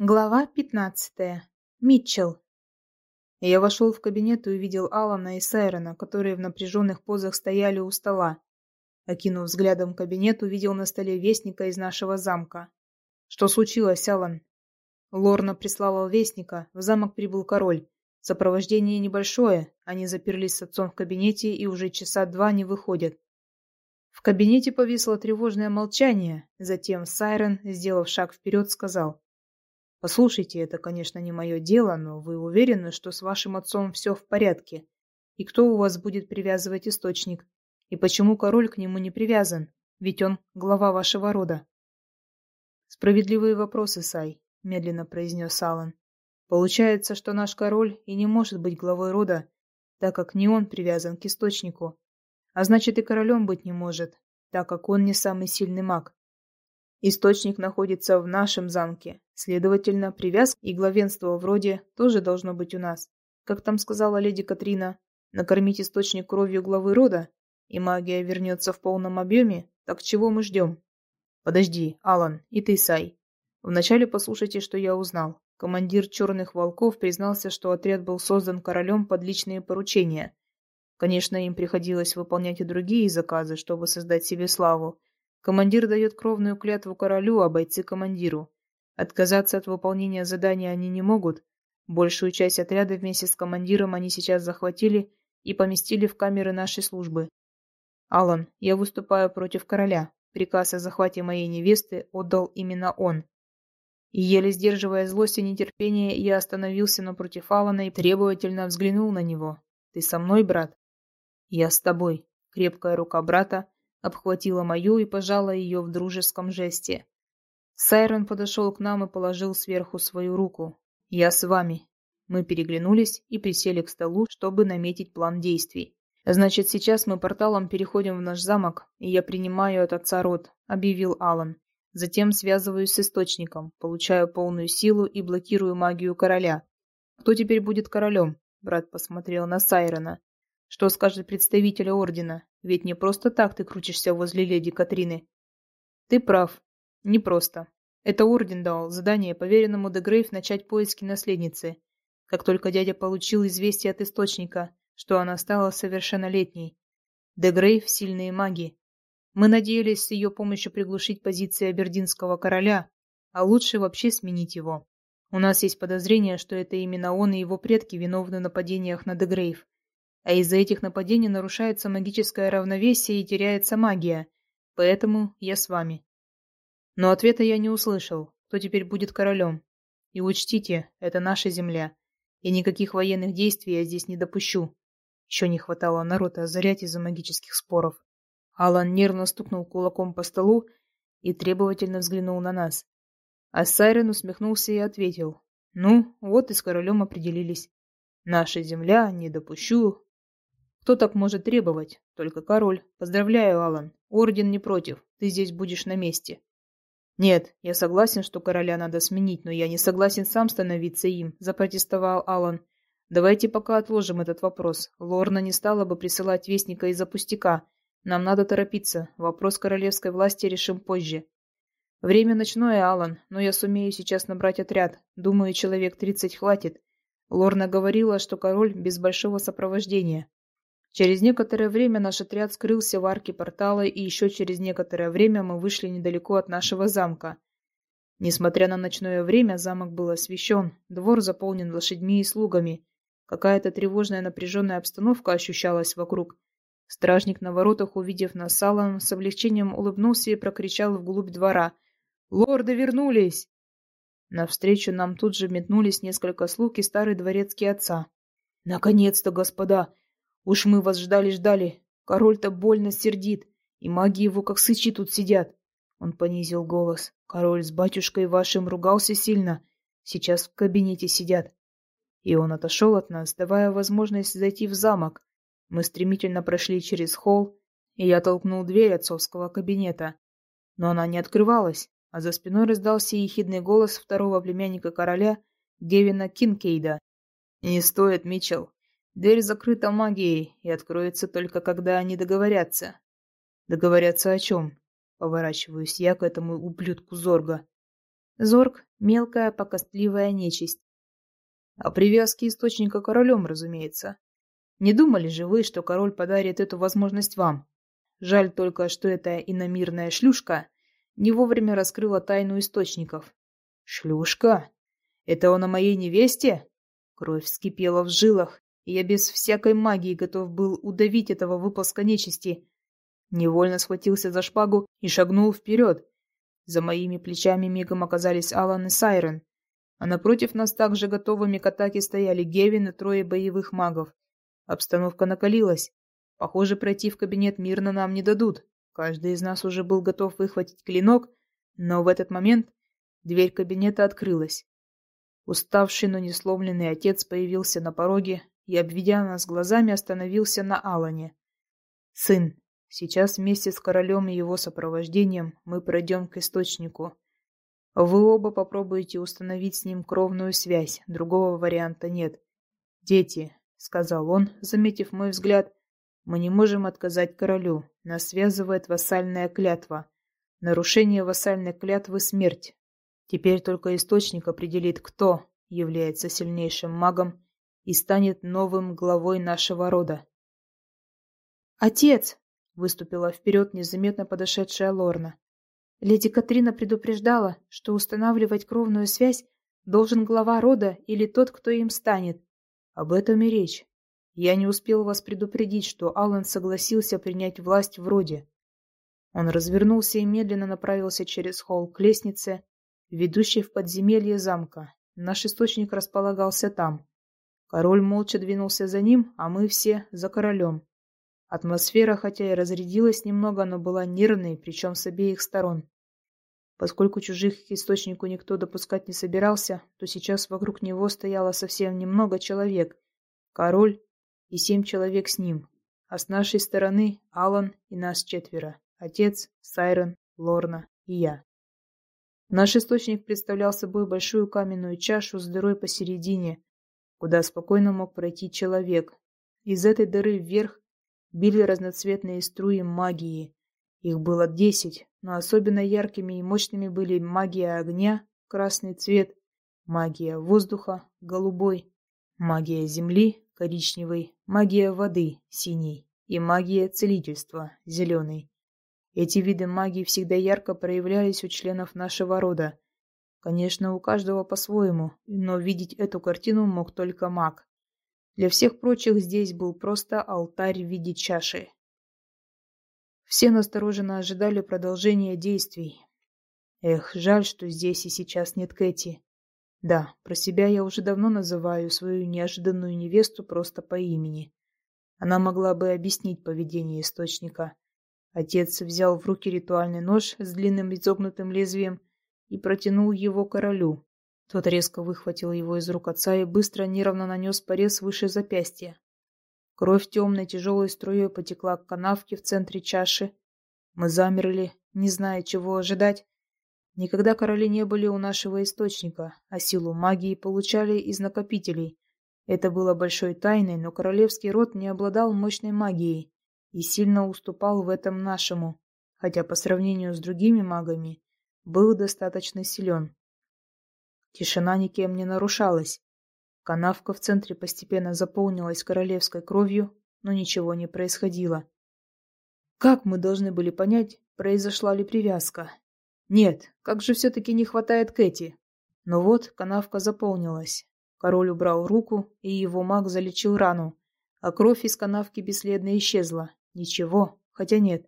Глава пятнадцатая. Митчелл. Я вошел в кабинет и увидел Алана и Сайрона, которые в напряженных позах стояли у стола. Окинув взглядом кабинет, увидел на столе вестника из нашего замка. «Что случилось, Алан?» Лорна прислала вестника, в замок прибыл король. Сопровождение небольшое, они заперлись с отцом в кабинете и уже часа два не выходят. В кабинете повисло тревожное молчание, затем Сайрон, сделав шаг вперед, сказал – Послушайте, это, конечно, не мое дело, но вы уверены, что с вашим отцом все в порядке? И кто у вас будет привязывать источник? И почему король к нему не привязан? Ведь он глава вашего рода. Справедливые вопросы, Сай, медленно произнес Алан. Получается, что наш король и не может быть главой рода, так как не он привязан к источнику. А значит, и королем быть не может, так как он не самый сильный маг. Источник находится в нашем замке. Следовательно, привязка и главенство в роде тоже должно быть у нас. Как там сказала леди Катрина, накормить источник кровью главы рода, и магия вернется в полном объеме, так чего мы ждем? Подожди, Алан, и ты, Сай. Вначале послушайте, что я узнал. Командир Черных Волков признался, что отряд был создан королем под личные поручения. Конечно, им приходилось выполнять и другие заказы, чтобы создать себе славу, Командир дает кровную клятву королю, а бойцы командиру. Отказаться от выполнения задания они не могут. Большую часть отряда вместе с командиром они сейчас захватили и поместили в камеры нашей службы. Алан, я выступаю против короля. Приказ о захвате моей невесты отдал именно он. И еле сдерживая злость и нетерпение, я остановился напротив Алана и требовательно взглянул на него. «Ты со мной, брат?» «Я с тобой». Крепкая рука брата обхватила мою и пожала ее в дружеском жесте. Сайрон подошел к нам и положил сверху свою руку. «Я с вами». Мы переглянулись и присели к столу, чтобы наметить план действий. «Значит, сейчас мы порталом переходим в наш замок, и я принимаю от отца род», — объявил Алан. Затем связываюсь с источником, получаю полную силу и блокирую магию короля. «Кто теперь будет королем?» — брат посмотрел на Сайрона. «Что скажет представитель ордена? Ведь не просто так ты крутишься возле леди Катрины. Ты прав. Не просто. Это Орден дал задание поверенному Дегрейв начать поиски наследницы. Как только дядя получил известие от Источника, что она стала совершеннолетней. Дегрейв — сильные маги. Мы надеялись с ее помощью приглушить позиции Абердинского короля, а лучше вообще сменить его. У нас есть подозрение, что это именно он и его предки виновны в нападениях на Дегрейв а из-за этих нападений нарушается магическое равновесие и теряется магия. Поэтому я с вами. Но ответа я не услышал, кто теперь будет королем. И учтите, это наша земля, и никаких военных действий я здесь не допущу. Еще не хватало народа озарять из-за магических споров. Алан нервно стукнул кулаком по столу и требовательно взглянул на нас. А Сайрен усмехнулся и ответил. «Ну, вот и с королем определились. Наша земля, не допущу, кто так может требовать? Только король. Поздравляю, Алан. Орден не против. Ты здесь будешь на месте. Нет, я согласен, что короля надо сменить, но я не согласен сам становиться им, запротестовал Алан. Давайте пока отложим этот вопрос. Лорна не стала бы присылать вестника из-за пустяка. Нам надо торопиться. Вопрос королевской власти решим позже. Время ночное, Алан, но я сумею сейчас набрать отряд. Думаю, человек тридцать хватит. Лорна говорила, что король без большого сопровождения. Через некоторое время наш отряд скрылся в арке портала, и еще через некоторое время мы вышли недалеко от нашего замка. Несмотря на ночное время, замок был освещен, двор заполнен лошадьми и слугами. Какая-то тревожная напряженная обстановка ощущалась вокруг. Стражник на воротах, увидев нас с Алланом, с облегчением улыбнулся и прокричал вглубь двора. «Лорды вернулись!» Навстречу нам тут же метнулись несколько слуг и старый дворецкий отца. «Наконец-то, господа! Уж мы вас ждали-ждали. Король-то больно сердит, и маги его как сычи тут сидят. Он понизил голос. Король с батюшкой вашим ругался сильно. Сейчас в кабинете сидят. И он отошел от нас, давая возможность зайти в замок. Мы стремительно прошли через холл, и я толкнул дверь отцовского кабинета. Но она не открывалась, а за спиной раздался ехидный голос второго племянника короля, Гевина Кинкейда. «Не стоит, Митчелл. Дверь закрыта магией и откроется только когда они договорятся. Договорятся о чем? Поворачиваюсь я к этому ублюдку Зорга. Зорг — мелкая, покостливая нечисть. О привязке источника королем, разумеется. Не думали же вы, что король подарит эту возможность вам? Жаль только, что эта иномирная шлюшка не вовремя раскрыла тайну источников. Шлюшка? Это он о моей невесте? Кровь вскипела в жилах, я без всякой магии готов был удавить этого выпуска нечисти. Невольно схватился за шпагу и шагнул вперед. За моими плечами мигом оказались Алан и Сайрен, а напротив нас также готовыми к атаке стояли Гевин и трое боевых магов. Обстановка накалилась. Похоже, пройти в кабинет мирно нам не дадут. Каждый из нас уже был готов выхватить клинок, но в этот момент дверь кабинета открылась. Уставший, но не сломленный отец появился на пороге и, обведя нас глазами, остановился на Алане. «Сын, сейчас вместе с королем и его сопровождением мы пройдем к источнику. Вы оба попробуете установить с ним кровную связь, другого варианта нет. Дети, — сказал он, заметив мой взгляд, — мы не можем отказать королю, нас связывает вассальная клятва. Нарушение вассальной клятвы — смерть. Теперь только источник определит, кто является сильнейшим магом и станет новым главой нашего рода. «Отец!» — выступила вперед незаметно подошедшая Лорна. Леди Катрина предупреждала, что устанавливать кровную связь должен глава рода или тот, кто им станет. Об этом и речь. Я не успел вас предупредить, что Аллан согласился принять власть в роде. Он развернулся и медленно направился через холл к лестнице, ведущей в подземелье замка. Наш источник располагался там. Король молча двинулся за ним, а мы все за королем. Атмосфера, хотя и разрядилась немного, но была нервной, причем с обеих сторон. Поскольку чужих к источнику никто допускать не собирался, то сейчас вокруг него стояло совсем немного человек. Король и семь человек с ним. А с нашей стороны Алан и нас четверо. Отец, Сайрон, Лорна и я. Наш источник представлял собой большую каменную чашу с дырой посередине, куда спокойно мог пройти человек. Из этой дыры вверх били разноцветные струи магии. Их было десять, но особенно яркими и мощными были магия огня, красный цвет, магия воздуха, голубой, магия земли, коричневый, магия воды, синий и магия целительства, зеленый. Эти виды магии всегда ярко проявлялись у членов нашего рода. Конечно, у каждого по-своему, но видеть эту картину мог только маг. Для всех прочих здесь был просто алтарь в виде чаши. Все настороженно ожидали продолжения действий. Эх, жаль, что здесь и сейчас нет Кэти. Да, про себя я уже давно называю свою неожиданную невесту просто по имени. Она могла бы объяснить поведение источника. Отец взял в руки ритуальный нож с длинным изогнутым лезвием и протянул его королю. Тот резко выхватил его из рук отца и быстро нервно нанес порез выше запястья. Кровь темной тяжелой струей потекла к канавке в центре чаши. Мы замерли, не зная, чего ожидать. Никогда короли не были у нашего источника, а силу магии получали из накопителей. Это было большой тайной, но королевский род не обладал мощной магией и сильно уступал в этом нашему, хотя по сравнению с другими магами был достаточно силен. Тишина никем не нарушалась. Канавка в центре постепенно заполнилась королевской кровью, но ничего не происходило. Как мы должны были понять, произошла ли привязка? Нет, как же все-таки не хватает Кэти. Но вот канавка заполнилась. Король убрал руку, и его маг залечил рану, а кровь из канавки бесследно исчезла. Ничего, хотя нет.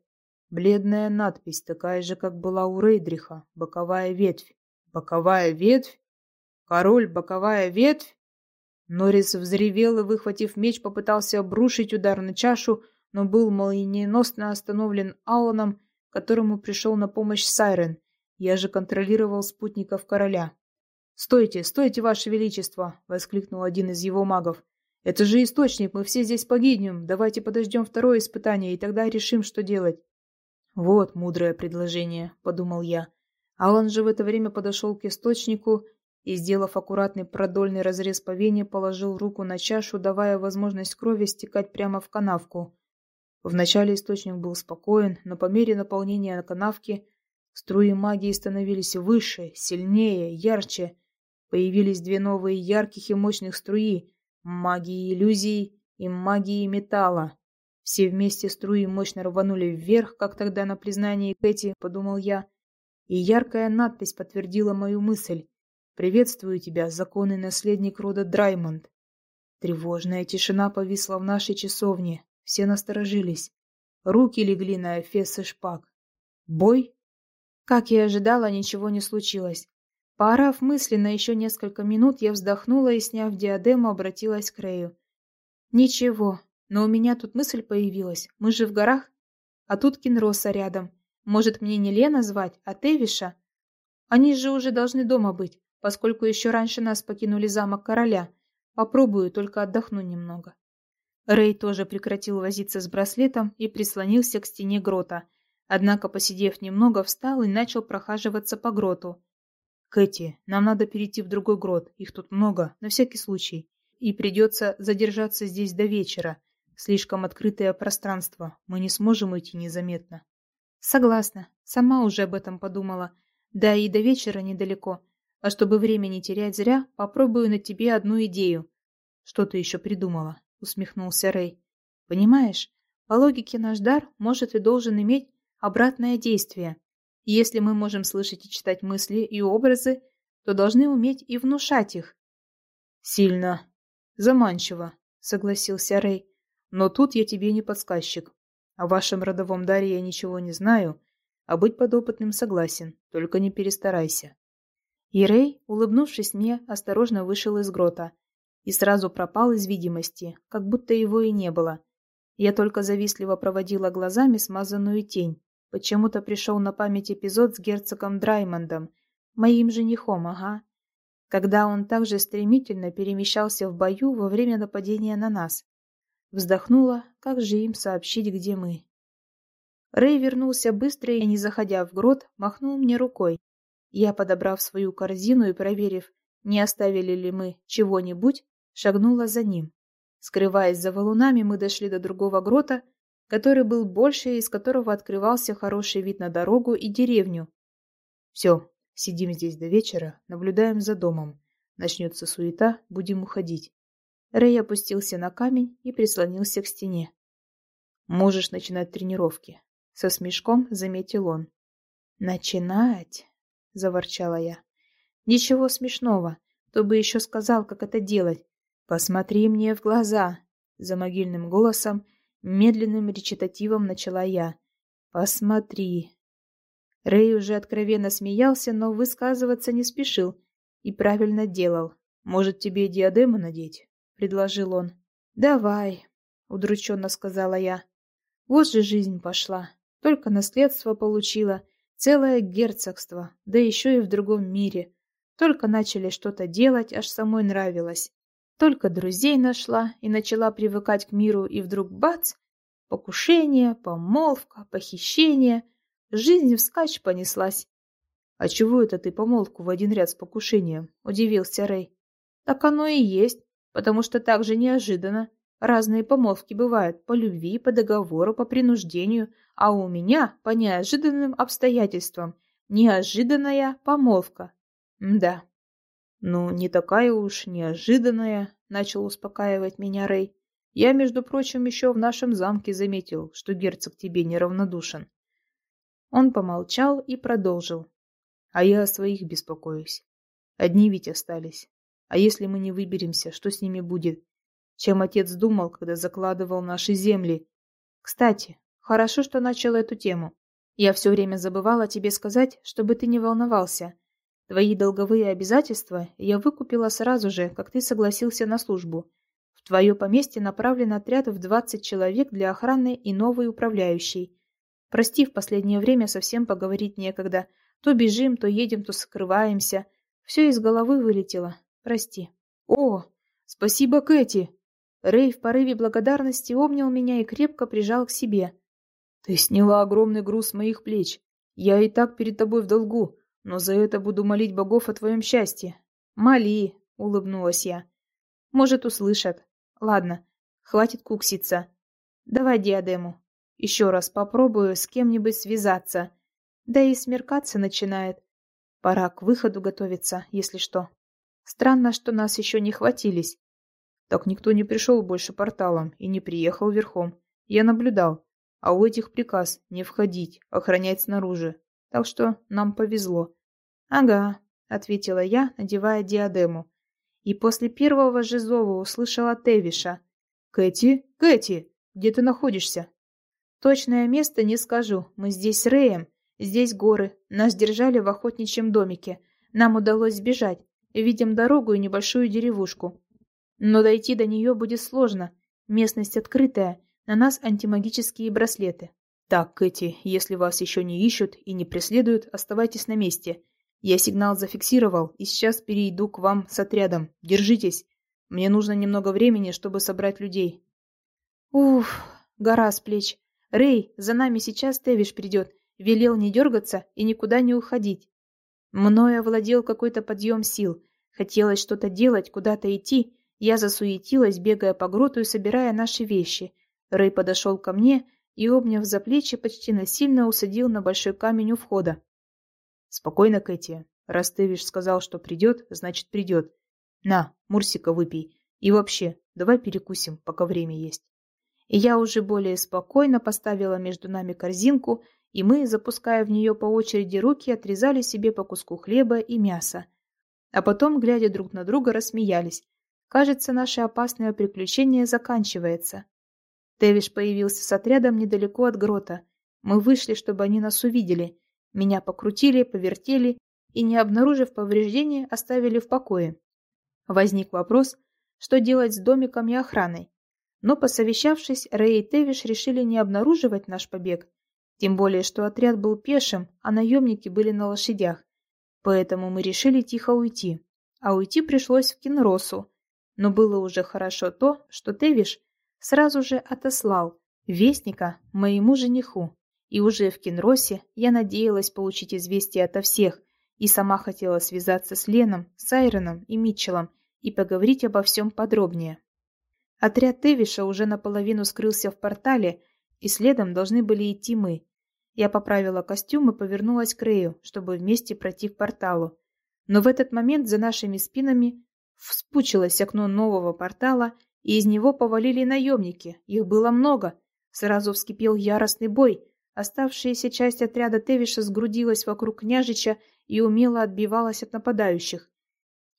Бледная надпись, такая же, как была у Рейдриха. Боковая ветвь. Боковая ветвь? Король, боковая ветвь? Норрис взревел и, выхватив меч, попытался обрушить удар на чашу, но был молниеносно остановлен Алланом, которому пришел на помощь Сайрен. Я же контролировал спутников короля. «Стойте, стойте, ваше величество!» — воскликнул один из его магов. Это же источник, мы все здесь погибнем. Давайте подождем второе испытание, и тогда решим, что делать. Вот мудрое предложение, подумал я. Алан же в это время подошел к источнику и, сделав аккуратный продольный разрез по вене, положил руку на чашу, давая возможность крови стекать прямо в канавку. Вначале источник был спокоен, но по мере наполнения канавки Струи магии становились выше, сильнее, ярче. Появились две новые ярких и мощных струи — магии иллюзий и магии металла. Все вместе струи мощно рванули вверх, как тогда на признании Кэти, подумал я. И яркая надпись подтвердила мою мысль. «Приветствую тебя, законный наследник рода Драймонд». Тревожная тишина повисла в нашей часовне. Все насторожились. Руки легли на эфес и шпаг. Бой? Как я ожидала, ничего не случилось. Поорав мысленно еще несколько минут, я вздохнула и, сняв диадему, обратилась к Рэю. «Ничего, но у меня тут мысль появилась. Мы же в горах, а тут Кинроса рядом. Может, мне не Лена звать, а Тевиша? Они же уже должны дома быть, поскольку еще раньше нас покинули замок короля. Попробую, только отдохну немного». Рэй тоже прекратил возиться с браслетом и прислонился к стене грота. Однако, посидев немного, встал и начал прохаживаться по гроту. «Кэти, нам надо перейти в другой грот, их тут много, на всякий случай. И придется задержаться здесь до вечера. Слишком открытое пространство, мы не сможем уйти незаметно». «Согласна, сама уже об этом подумала. Да и до вечера недалеко. А чтобы времени терять зря, попробую на тебе одну идею». «Что ты еще придумала?» — усмехнулся Рэй. «Понимаешь, по логике наш дар может и должен иметь обратное действие. Если мы можем слышать и читать мысли и образы, то должны уметь и внушать их». «Сильно. Заманчиво», — согласился Рэй. «Но тут я тебе не подсказчик. О вашем родовом даре я ничего не знаю, а быть подопытным согласен, только не перестарайся». И Рэй, улыбнувшись мне, осторожно вышел из грота и сразу пропал из видимости, как будто его и не было. Я только завистливо проводила глазами смазанную тень. Почему-то пришел на память эпизод с герцогом Драймондом, моим женихом, ага, когда он также стремительно перемещался в бою во время нападения на нас. Вздохнула, как же им сообщить, где мы. Рэй вернулся быстро и, не заходя в грот, махнул мне рукой. Я, подобрав свою корзину и проверив, не оставили ли мы чего-нибудь, шагнула за ним. Скрываясь за валунами, мы дошли до другого грота, который был больше и из которого открывался хороший вид на дорогу и деревню. Все, сидим здесь до вечера, наблюдаем за домом. Начнется суета, будем уходить. Рэй опустился на камень и прислонился к стене. Можешь начинать тренировки. Со смешком заметил он. Начинать? Заворчала я. Ничего смешного. Кто бы еще сказал, как это делать? «Посмотри мне в глаза!» За могильным голосом, медленным речитативом начала я. «Посмотри!» Рэй уже откровенно смеялся, но высказываться не спешил и правильно делал. «Может, тебе диадему надеть?» — предложил он. «Давай», — удрученно сказала я. «Вот же жизнь пошла. Только наследство получила, целое герцогство, да еще и в другом мире. Только начали что-то делать, аж самой нравилось. Только друзей нашла и начала привыкать к миру, и вдруг бац! Покушение, помолвка, похищение. Жизнь вскачь понеслась. — А чего это ты помолвку в один ряд с покушением? — удивился Рэй. — Так оно и есть, потому что так же неожиданно. Разные помолвки бывают по любви, по договору, по принуждению, а у меня по неожиданным обстоятельствам. Неожиданная помолвка. Да. «Ну, не такая уж неожиданная», — начал успокаивать меня Рэй. «Я, между прочим, еще в нашем замке заметил, что герцог тебе неравнодушен». Он помолчал и продолжил. «А я о своих беспокоюсь. Одни ведь остались. А если мы не выберемся, что с ними будет? Чем отец думал, когда закладывал наши земли? Кстати, хорошо, что начал эту тему. Я все время забывала тебе сказать, чтобы ты не волновался. Твои долговые обязательства я выкупила сразу же, как ты согласился на службу. В твое поместье направлен отряд в 20 человек для охраны и новый управляющий. Прости, в последнее время совсем поговорить некогда. То бежим, то едем, то скрываемся. Все из головы вылетело. Прости. О, спасибо, Кэти. Рэй в порыве благодарности обнял меня и крепко прижал к себе. Ты сняла огромный груз с моих плеч. Я и так перед тобой в долгу. Но за это буду молить богов о твоем счастье. Моли, улыбнулась я. Может, услышат. Ладно, хватит кукситься. Давай диадему. Еще раз попробую с кем-нибудь связаться. Да и смеркаться начинает. Пора к выходу готовиться, если что. Странно, что нас еще не хватились. Так никто не пришел больше порталом и не приехал верхом. Я наблюдал. А у этих приказ не входить, охранять снаружи. Так что нам повезло. Ага, ответила я, надевая диадему. И после первого же зова услышала Тевиша. Кэти, Кэти, где ты находишься? Точное место не скажу. Мы здесь с Рэем. Здесь горы. Нас держали в охотничьем домике. Нам удалось сбежать. Видим дорогу и небольшую деревушку. Но дойти до нее будет сложно. Местность открытая. На нас антимагические браслеты. Так, Кэти, если вас еще не ищут и не преследуют, оставайтесь на месте. Я сигнал зафиксировал и сейчас перейду к вам с отрядом. Держитесь. Мне нужно немного времени, чтобы собрать людей. Уф, гора с плеч. Рэй, за нами сейчас Тевиш придет. Велел не дергаться и никуда не уходить. Мною овладел какой-то подъем сил. Хотелось что-то делать, куда-то идти. Я засуетилась, бегая по гроту и собирая наши вещи. Рэй подошел ко мне и, обняв за плечи, почти насильно усадил на большой камень у входа. «Спокойно, Кэти. Раз сказал, что придет, значит придет. На, Мурсика выпей. И вообще, давай перекусим, пока время есть». И я уже более спокойно поставила между нами корзинку, и мы, запуская в нее по очереди руки, отрезали себе по куску хлеба и мяса. А потом, глядя друг на друга, рассмеялись. Кажется, наше опасное приключение заканчивается. Тевиш появился с отрядом недалеко от грота. Мы вышли, чтобы они нас увидели. Меня покрутили, повертели и, не обнаружив повреждений, оставили в покое. Возник вопрос, что делать с домиком и охраной. Но, посовещавшись, Рэй и Тевиш решили не обнаруживать наш побег, тем более, что отряд был пешим, а наемники были на лошадях. Поэтому мы решили тихо уйти. А уйти пришлось в Кинросу. Но было уже хорошо то, что Тевиш сразу же отослал вестника моему жениху. И уже в Кинросе я надеялась получить известие ото всех, и сама хотела связаться с Леном, Сайроном и Митчеллом и поговорить обо всем подробнее. Отряд Тевиша уже наполовину скрылся в портале, и следом должны были идти мы. Я поправила костюм и повернулась к Рэю, чтобы вместе пройти к порталу. Но в этот момент за нашими спинами вспучилось окно нового портала, и из него повалили наемники. Их было много. Сразу вскипел яростный бой. Оставшаяся часть отряда Тевиша сгрудилась вокруг княжича и умело отбивалась от нападающих.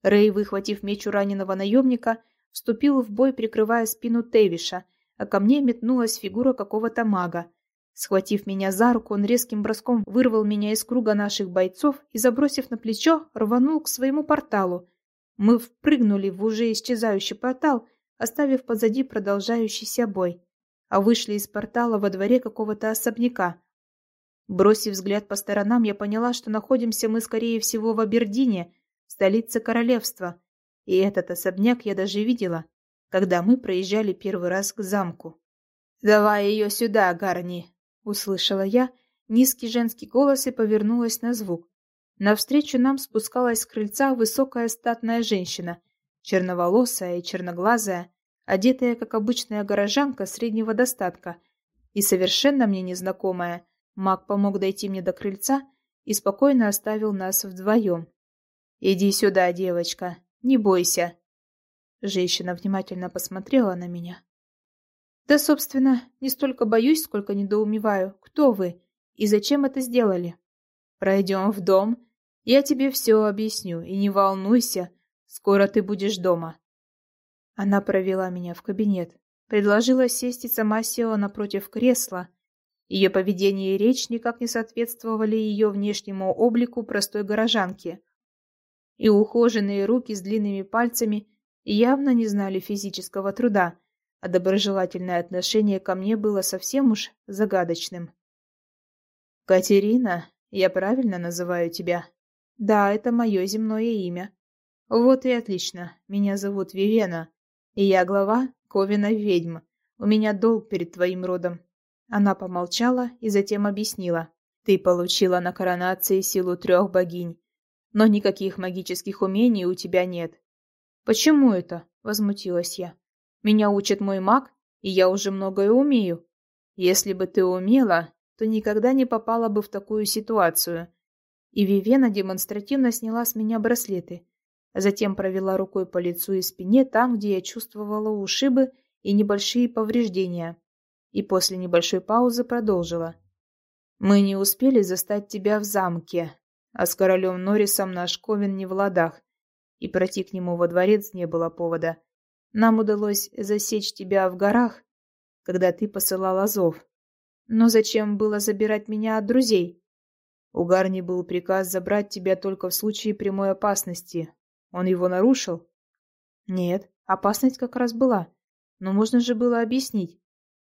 Рэй, выхватив меч у раненого наемника, вступил в бой, прикрывая спину Тевиша, а ко мне метнулась фигура какого-то мага. Схватив меня за руку, он резким броском вырвал меня из круга наших бойцов и, забросив на плечо, рванул к своему порталу. Мы впрыгнули в уже исчезающий портал, оставив позади продолжающийся бой, а вышли из портала во дворе какого-то особняка. Бросив взгляд по сторонам, я поняла, что находимся мы, скорее всего, в Абердине, столице королевства, и этот особняк я даже видела, когда мы проезжали первый раз к замку. «Давай ее сюда, Гарни!» — услышала я низкий женский голос и повернулась на звук. Навстречу нам спускалась с крыльца высокая статная женщина, черноволосая и черноглазая, одетая, как обычная горожанка среднего достатка, и совершенно мне незнакомая. Маг помог дойти мне до крыльца и спокойно оставил нас вдвоем. «Иди сюда, девочка», не бойся. Женщина внимательно посмотрела на меня. Да, собственно, не столько боюсь, сколько недоумеваю. Кто вы и зачем это сделали? Пройдем в дом, я тебе все объясню, и не волнуйся, скоро ты будешь дома. Она провела меня в кабинет, предложила сесть и сама села напротив кресла. Ее поведение и речь никак не соответствовали ее внешнему облику простой горожанки и ухоженные руки с длинными пальцами явно не знали физического труда, а доброжелательное отношение ко мне было совсем уж загадочным. «Катерина, я правильно называю тебя?» «Да, это мое земное имя». «Вот и отлично. Меня зовут Вивена, и я глава Ковина ведьм. У меня долг перед твоим родом». Она помолчала и затем объяснила. «Ты получила на коронации силу трех богинь, но никаких магических умений у тебя нет. Почему это? возмутилась я. Меня учит мой маг, и я уже многое умею. Если бы ты умела, то никогда не попала бы в такую ситуацию. И Вивена демонстративно сняла с меня браслеты, а затем провела рукой по лицу и спине там, где я чувствовала ушибы и небольшие повреждения. И после небольшой паузы продолжила. «Мы не успели застать тебя в замке, а с королем Норрисом наш Ковен не в ладах, и пройти к нему во дворец не было повода. Нам удалось засечь тебя в горах, когда ты посылала зов. Но зачем было забирать меня от друзей? У Гарни был приказ забрать тебя только в случае прямой опасности. Он его нарушил? Нет, опасность как раз была. Но можно же было объяснить.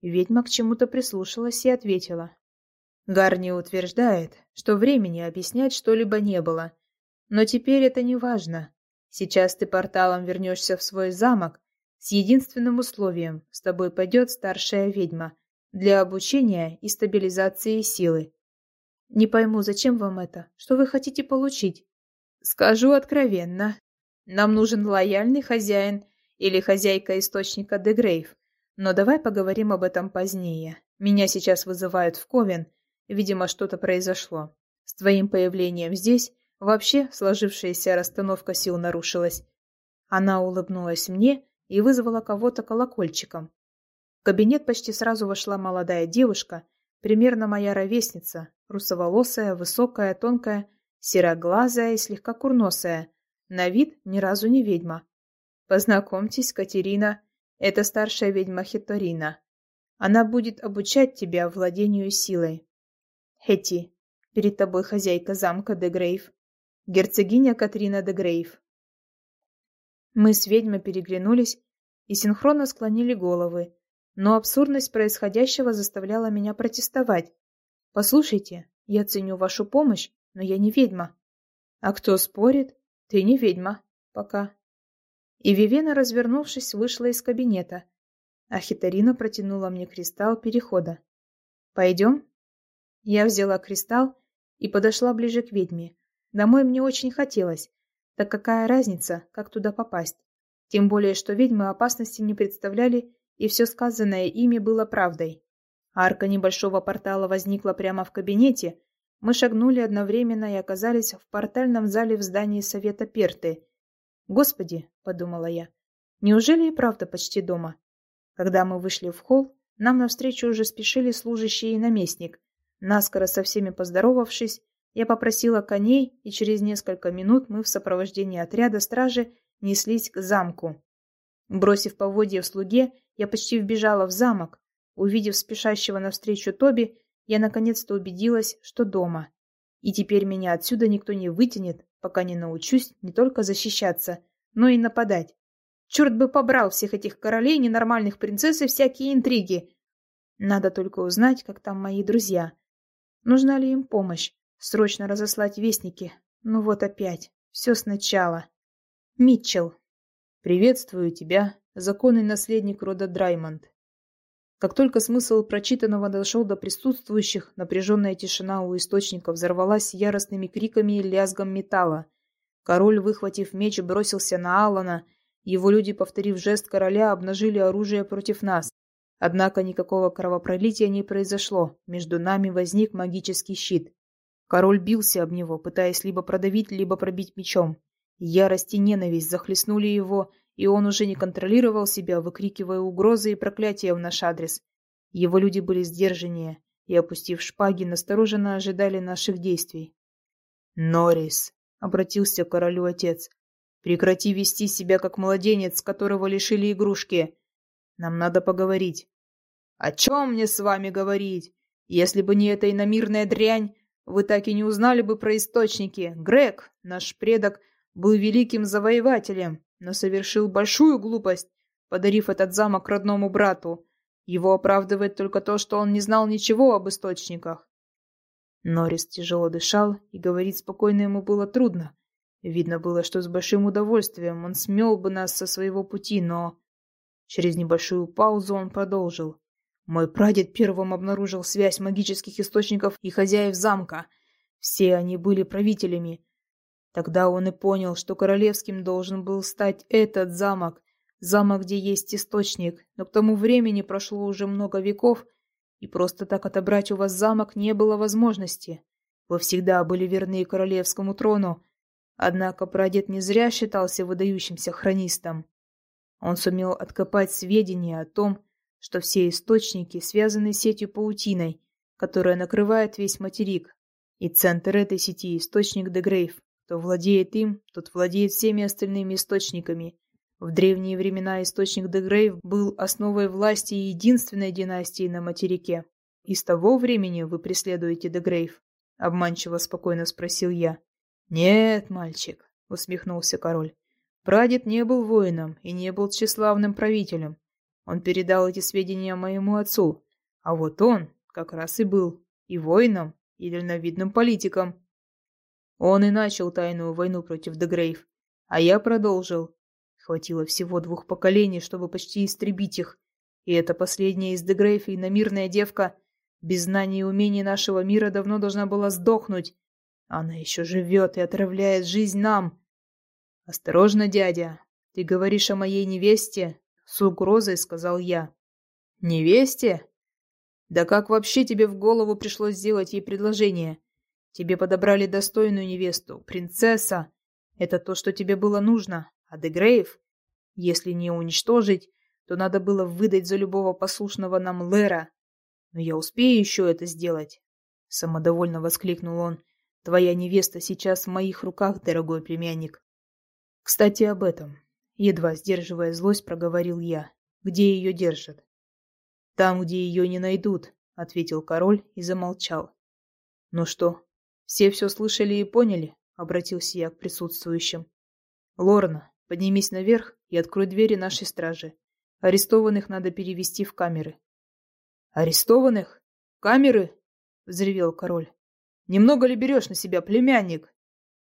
Ведьма к чему-то прислушалась и ответила. Гарни утверждает, что времени объяснять что-либо не было. Но теперь это не важно. Сейчас ты порталом вернешься в свой замок с единственным условием – с тобой пойдет старшая ведьма для обучения и стабилизации силы. Не пойму, зачем вам это? Что вы хотите получить? Скажу откровенно. Нам нужен лояльный хозяин или хозяйка источника Дегрейв. Но давай поговорим об этом позднее. Меня сейчас вызывают в Ковен – Видимо, что-то произошло. С твоим появлением здесь вообще сложившаяся расстановка сил нарушилась. Она улыбнулась мне и вызвала кого-то колокольчиком. В кабинет почти сразу вошла молодая девушка, примерно моя ровесница, русоволосая, высокая, тонкая, сероглазая и слегка курносая, на вид ни разу не ведьма. Познакомьтесь, Катерина, это старшая ведьма Хиторина. Она будет обучать тебя владению силой. Хетти, перед тобой хозяйка замка де Грейв, герцогиня Катрина де Грейв. Мы с ведьмой переглянулись и синхронно склонили головы, но абсурдность происходящего заставляла меня протестовать. Послушайте, я ценю вашу помощь, но я не ведьма. А кто спорит? Ты не ведьма. Пока. И Вивена, развернувшись, вышла из кабинета, а Хитарина протянула мне кристалл перехода. Пойдем? Я взяла кристалл и подошла ближе к ведьме. Домой мне очень хотелось. Так какая разница, как туда попасть? Тем более, что ведьмы опасности не представляли, и все сказанное ими было правдой. Арка небольшого портала возникла прямо в кабинете. Мы шагнули одновременно и оказались в портальном зале в здании Совета Перты. «Господи!» — подумала я. «Неужели и правда почти дома?» Когда мы вышли в холл, нам навстречу уже спешили служащие и наместник — Наскоро со всеми поздоровавшись, я попросила коней, и через несколько минут мы в сопровождении отряда стражи неслись к замку. Бросив поводья в слуге, я почти вбежала в замок. Увидев спешащего навстречу Тоби, я наконец-то убедилась, что дома. И теперь меня отсюда никто не вытянет, пока не научусь не только защищаться, но и нападать. Черт бы побрал всех этих королей, ненормальных принцесс и всякие интриги. Надо только узнать, как там мои друзья. Нужна ли им помощь? Срочно разослать вестники. Ну вот опять. Все сначала. Митчелл. Приветствую тебя, законный наследник рода Драймонд. Как только смысл прочитанного дошел до присутствующих, напряженная тишина у источника взорвалась яростными криками и лязгом металла. Король, выхватив меч, бросился на Алана. Его люди, повторив жест короля, обнажили оружие против нас. Однако никакого кровопролития не произошло, между нами возник магический щит. Король бился об него, пытаясь либо продавить, либо пробить мечом. Ярость и ненависть захлестнули его, и он уже не контролировал себя, выкрикивая угрозы и проклятия в наш адрес. Его люди были сдержаннее и, опустив шпаги, настороженно ожидали наших действий. «Норрис!» — обратился к королю отец. «Прекрати вести себя как младенец, которого лишили игрушки. Нам надо поговорить. О чем мне с вами говорить? Если бы не эта иномирная дрянь, вы так и не узнали бы про источники. Грег, наш предок, был великим завоевателем, но совершил большую глупость, подарив этот замок родному брату. Его оправдывает только то, что он не знал ничего об источниках. Норрис тяжело дышал, и говорить спокойно ему было трудно. Видно было, что с большим удовольствием он смел бы нас со своего пути, но... Через небольшую паузу он продолжил. Мой прадед первым обнаружил связь магических источников и хозяев замка. Все они были правителями. Тогда он и понял, что королевским должен был стать этот замок, замок, где есть источник. Но к тому времени прошло уже много веков, И просто так отобрать у вас замок не было возможности. Вы всегда были верны королевскому трону. Однако прадед не зря считался выдающимся хронистом. Он сумел откопать сведения о том, что все источники связаны сетью паутиной, которая накрывает весь материк. И центр этой сети – источник Дегрейв. Кто владеет им, тот владеет всеми остальными источниками. В древние времена источник Дегрейв был основой власти и единственной династии на материке. И с того времени вы преследуете Дегрейв? Обманчиво спокойно спросил я. Нет, мальчик, усмехнулся король. Прадед не был воином и не был тщеславным правителем. Он передал эти сведения моему отцу, а вот он как раз и был и воином, и дальновидным политиком. Он и начал тайную войну против Дегрейв, а я продолжил. Хватило всего двух поколений, чтобы почти истребить их, и эта последняя из Дегрейв и иномирная девка без знаний и умений нашего мира давно должна была сдохнуть. Она еще живет и отравляет жизнь нам. Осторожно, дядя. Ты говоришь о моей невесте? С угрозой сказал я. Невесте? Да как вообще тебе в голову пришлось сделать ей предложение? Тебе подобрали достойную невесту, принцесса. Это то, что тебе было нужно. А Дегрейв, если не уничтожить, то надо было выдать за любого послушного нам Лера, но я успею еще это сделать. Самодовольно воскликнул он. Твоя невеста сейчас в моих руках, дорогой племянник. Кстати, об этом. Едва сдерживая злость, проговорил я. Где ее держат? Там, где ее не найдут, ответил король и замолчал. Ну что, все все слышали и поняли? Обратился я к присутствующим. Лорна, поднимись наверх и открой двери нашей стражи. Арестованных надо перевести в камеры. «Арестованных? Камеры?» — взревел король. «Немного ли берешь на себя, племянник?»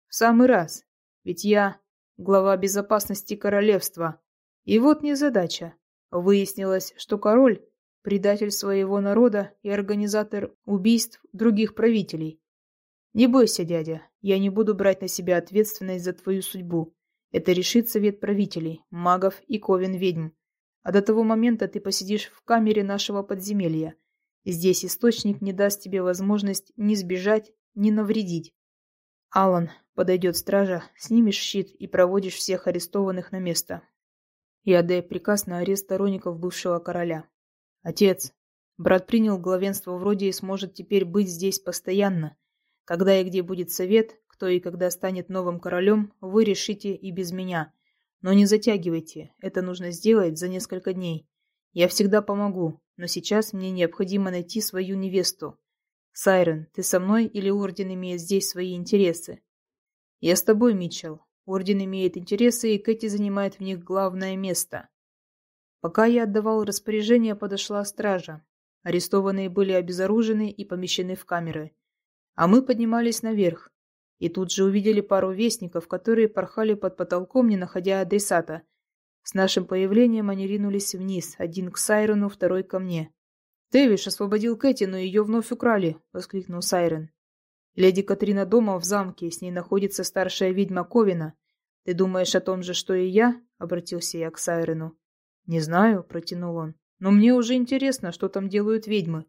«В самый раз. Ведь я глава безопасности королевства. И вот незадача. Выяснилось, что король — предатель своего народа и организатор убийств других правителей. Не бойся, дядя, я не буду брать на себя ответственность за твою судьбу. Это решит совет правителей, магов и ковен ведьм. А до того момента ты посидишь в камере нашего подземелья. Здесь источник не даст тебе возможность ни сбежать, ни навредить. Алан, подойдет стража, снимешь щит и проводишь всех арестованных на место. И отдай приказ на арест сторонников бывшего короля. Отец, брат принял главенство вроде и сможет теперь быть здесь постоянно. Когда и где будет совет, кто и когда станет новым королем, вы решите и без меня. Но не затягивайте, это нужно сделать за несколько дней. Я всегда помогу, но сейчас мне необходимо найти свою невесту. Сайрен, ты со мной или Орден имеет здесь свои интересы? Я с тобой, Митчелл. Орден имеет интересы, и Кэти занимает в них главное место. Пока я отдавал распоряжение, подошла стража. Арестованные были обезоружены и помещены в камеры. А мы поднимались наверх, и тут же увидели пару вестников, которые порхали под потолком, не находя адресата. С нашим появлением они ринулись вниз, один к Сайрону, второй ко мне. «Дэвиш освободил Кэти, но ее вновь украли!» — воскликнул Сайрон. «Леди Катрина дома в замке, с ней находится старшая ведьма Ковина. Ты думаешь о том же, что и я?» — обратился я к Сайрону. «Не знаю», — протянул он. «Но мне уже интересно, что там делают ведьмы.